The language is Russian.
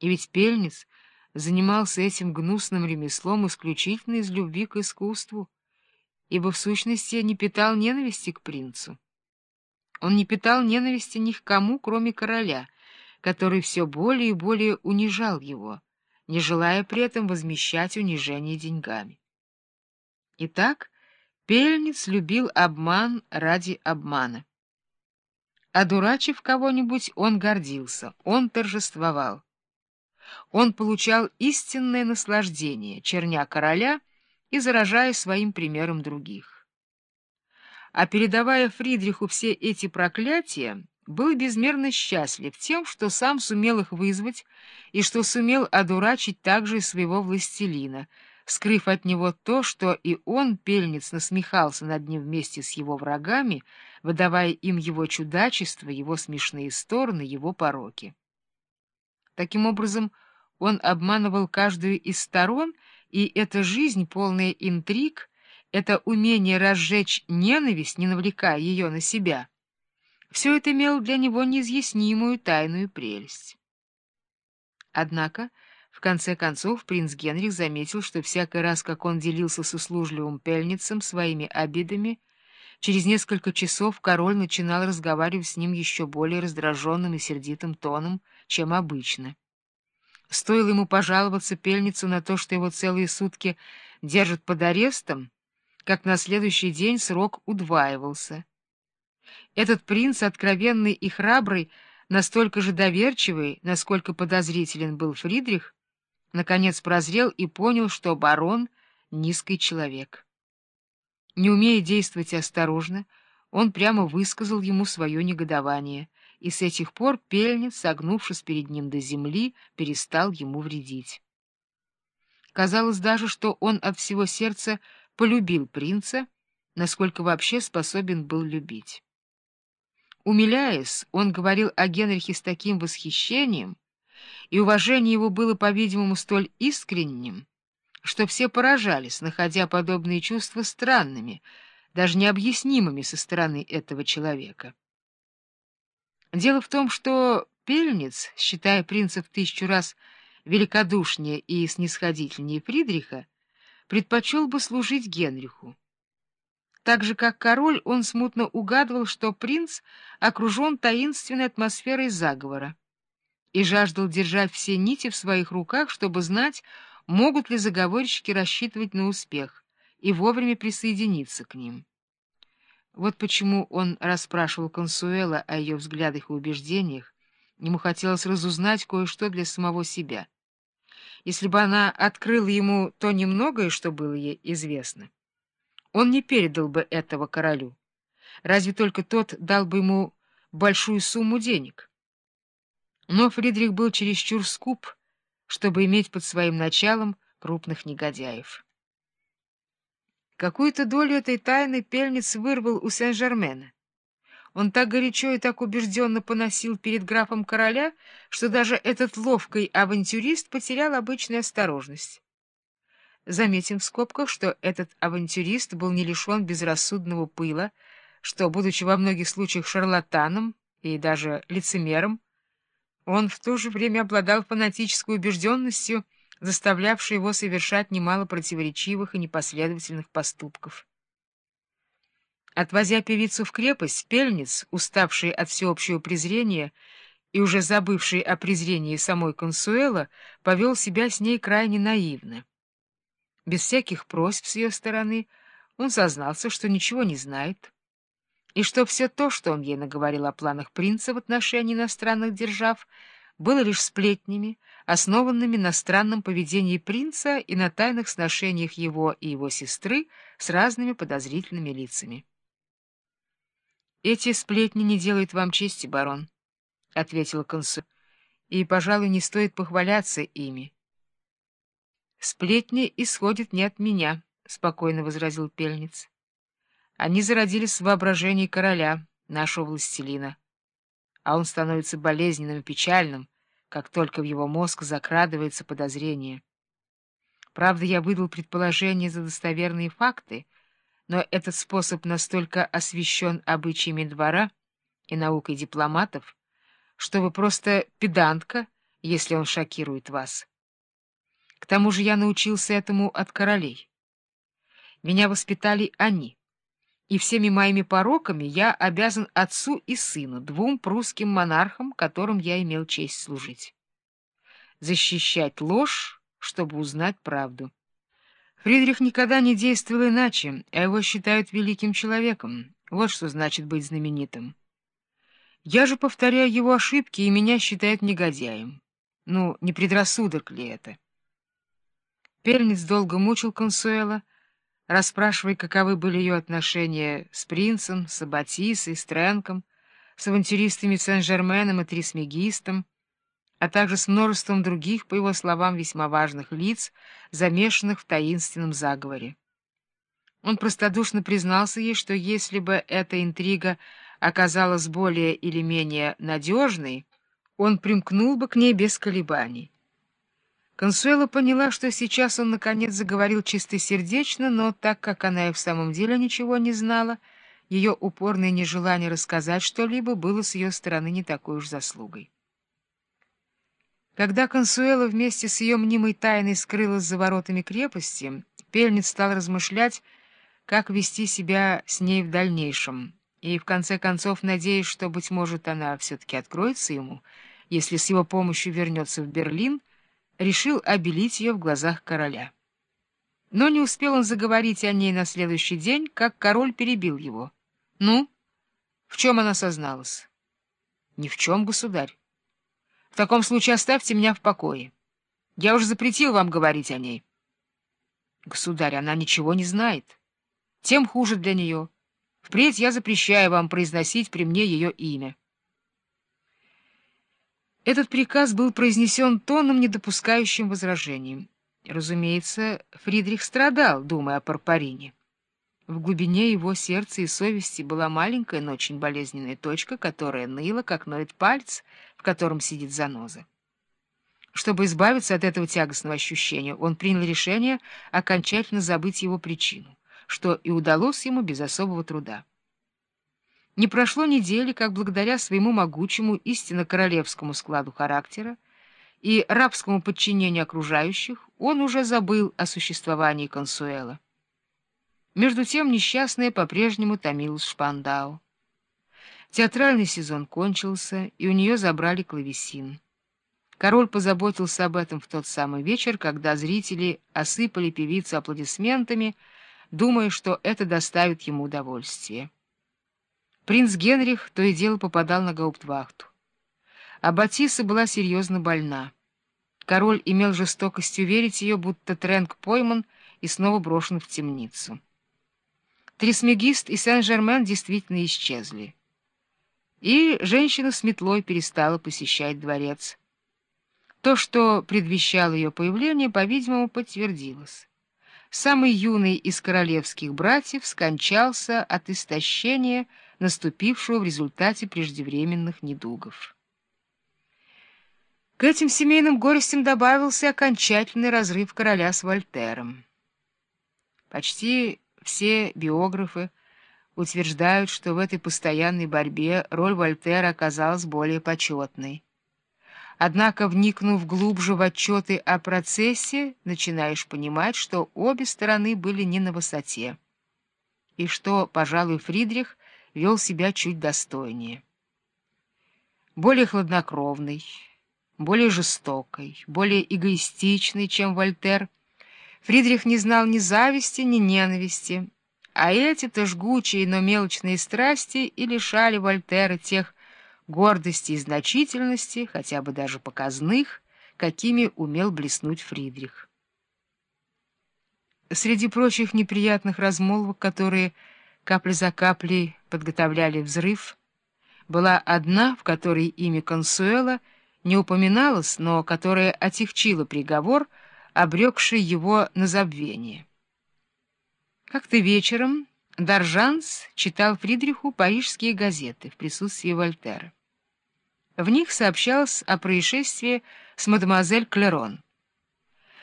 И ведь Пельниц занимался этим гнусным ремеслом исключительно из любви к искусству, ибо в сущности не питал ненависти к принцу. Он не питал ненависти ни к кому, кроме короля, который все более и более унижал его, не желая при этом возмещать унижение деньгами. Итак, Пельниц любил обман ради обмана. Одурачив кого-нибудь, он гордился, он торжествовал. Он получал истинное наслаждение, черня короля и заражая своим примером других. А передавая Фридриху все эти проклятия, был безмерно счастлив тем, что сам сумел их вызвать и что сумел одурачить также и своего властелина, скрыв от него то, что и он, пельниц, насмехался над ним вместе с его врагами, выдавая им его чудачество, его смешные стороны, его пороки. Таким образом, он обманывал каждую из сторон, и эта жизнь, полная интриг, это умение разжечь ненависть, не навлекая ее на себя, все это имело для него неизъяснимую тайную прелесть. Однако, в конце концов, принц Генрих заметил, что всякий раз, как он делился с услужливым пельницем своими обидами, через несколько часов король начинал разговаривать с ним еще более раздраженным и сердитым тоном, чем обычно. Стоило ему пожаловаться пельницу на то, что его целые сутки держат под арестом, как на следующий день срок удваивался. Этот принц, откровенный и храбрый, настолько же доверчивый, насколько подозрителен был Фридрих, наконец прозрел и понял, что барон — низкий человек. Не умея действовать осторожно, он прямо высказал ему свое негодование, и с этих пор пельниц, согнувшись перед ним до земли, перестал ему вредить. Казалось даже, что он от всего сердца полюбил принца, насколько вообще способен был любить. Умиляясь, он говорил о Генрихе с таким восхищением, и уважение его было, по-видимому, столь искренним, что все поражались, находя подобные чувства странными, даже необъяснимыми со стороны этого человека. Дело в том, что Пельниц, считая принца в тысячу раз великодушнее и снисходительнее Фридриха, предпочел бы служить Генриху. Так же, как король, он смутно угадывал, что принц окружен таинственной атмосферой заговора и жаждал держать все нити в своих руках, чтобы знать, могут ли заговорщики рассчитывать на успех и вовремя присоединиться к ним. Вот почему он расспрашивал Консуэла о ее взглядах и убеждениях, ему хотелось разузнать кое-что для самого себя. Если бы она открыла ему то немногое, что было ей известно, он не передал бы этого королю. Разве только тот дал бы ему большую сумму денег. Но Фридрих был чересчур скуп, чтобы иметь под своим началом крупных негодяев. Какую-то долю этой тайны Пельниц вырвал у Сен-Жермена. Он так горячо и так убежденно поносил перед графом короля, что даже этот ловкий авантюрист потерял обычную осторожность. Заметим в скобках, что этот авантюрист был не лишен безрассудного пыла, что, будучи во многих случаях шарлатаном и даже лицемером, он в то же время обладал фанатической убежденностью, заставлявшей его совершать немало противоречивых и непоследовательных поступков. Отвозя певицу в крепость, Пельниц, уставший от всеобщего презрения и уже забывший о презрении самой Консуэла, повел себя с ней крайне наивно. Без всяких просьб с ее стороны он сознался, что ничего не знает, и что все то, что он ей наговорил о планах принца в отношении иностранных держав, было лишь сплетнями, основанными на странном поведении принца и на тайных сношениях его и его сестры с разными подозрительными лицами. «Эти сплетни не делают вам чести, барон», — ответила консу, — «и, пожалуй, не стоит похваляться ими». Сплетни исходят не от меня, — спокойно возразил Пельниц. Они зародились в воображении короля, нашего властелина. А он становится болезненным и печальным, как только в его мозг закрадывается подозрение. Правда, я выдал предположение за достоверные факты, но этот способ настолько освещен обычаями двора и наукой дипломатов, что вы просто педантка, если он шокирует вас. К тому же я научился этому от королей. Меня воспитали они, и всеми моими пороками я обязан отцу и сыну, двум прусским монархам, которым я имел честь служить. Защищать ложь, чтобы узнать правду. Фридрих никогда не действовал иначе, а его считают великим человеком. Вот что значит быть знаменитым. Я же повторяю его ошибки, и меня считают негодяем. Ну, не предрассудок ли это? Пельниц долго мучил Консуэла, расспрашивая, каковы были ее отношения с принцем, с Аббатисой, с Тренком, с авантюристами Сен-Жерменом и Трисмегистом, а также с множеством других, по его словам, весьма важных лиц, замешанных в таинственном заговоре. Он простодушно признался ей, что если бы эта интрига оказалась более или менее надежной, он примкнул бы к ней без колебаний. Консуэла поняла, что сейчас он наконец заговорил чистосердечно, но так как она и в самом деле ничего не знала, ее упорное нежелание рассказать что-либо было с ее стороны не такой уж заслугой. Когда Консуэла вместе с ее мнимой тайной скрылась за воротами крепости, Пельниц стал размышлять, как вести себя с ней в дальнейшем, и, в конце концов, надеясь, что, быть может, она все-таки откроется ему, если с его помощью вернется в Берлин, решил обелить ее в глазах короля. Но не успел он заговорить о ней на следующий день, как король перебил его. — Ну, в чем она созналась? — Ни в чем, государь. В таком случае оставьте меня в покое. Я уже запретил вам говорить о ней. Государь, она ничего не знает. Тем хуже для нее. Впредь я запрещаю вам произносить при мне ее имя. Этот приказ был произнесен тоном, не допускающим возражений. Разумеется, Фридрих страдал, думая о Парпарине. В глубине его сердца и совести была маленькая, но очень болезненная точка, которая ныла, как ноет палец, в котором сидит заноза. Чтобы избавиться от этого тягостного ощущения, он принял решение окончательно забыть его причину, что и удалось ему без особого труда. Не прошло недели, как благодаря своему могучему, истинно королевскому складу характера и рабскому подчинению окружающих он уже забыл о существовании Консуэла. Между тем несчастная по-прежнему томилась Шпандау. Театральный сезон кончился, и у нее забрали клавесин. Король позаботился об этом в тот самый вечер, когда зрители осыпали певицу аплодисментами, думая, что это доставит ему удовольствие. Принц Генрих то и дело попадал на гауптвахту. А Батиса была серьезно больна. Король имел жестокость уверить ее, будто Тренк пойман и снова брошен в темницу. Трисмегист и Сен-Жермен действительно исчезли. И женщина с метлой перестала посещать дворец. То, что предвещало ее появление, по-видимому, подтвердилось. Самый юный из королевских братьев скончался от истощения, наступившего в результате преждевременных недугов. К этим семейным горестям добавился окончательный разрыв короля с Вольтером. Почти все биографы утверждают, что в этой постоянной борьбе роль Вольтера оказалась более почетной. Однако, вникнув глубже в отчеты о процессе, начинаешь понимать, что обе стороны были не на высоте, и что, пожалуй, Фридрих вел себя чуть достойнее. Более хладнокровный, более жестокой, более эгоистичный, чем Вольтер — Фридрих не знал ни зависти, ни ненависти, а эти-то жгучие, но мелочные страсти и лишали Вольтера тех гордости и значительности, хотя бы даже показных, какими умел блеснуть Фридрих. Среди прочих неприятных размолвок, которые капля за каплей подготовляли взрыв, была одна, в которой имя Консуэла не упоминалось, но которая отягчила приговор — обрекший его на забвение. Как-то вечером Даржанс читал Фридриху парижские газеты в присутствии Вольтера. В них сообщалось о происшествии с мадемуазель Клерон.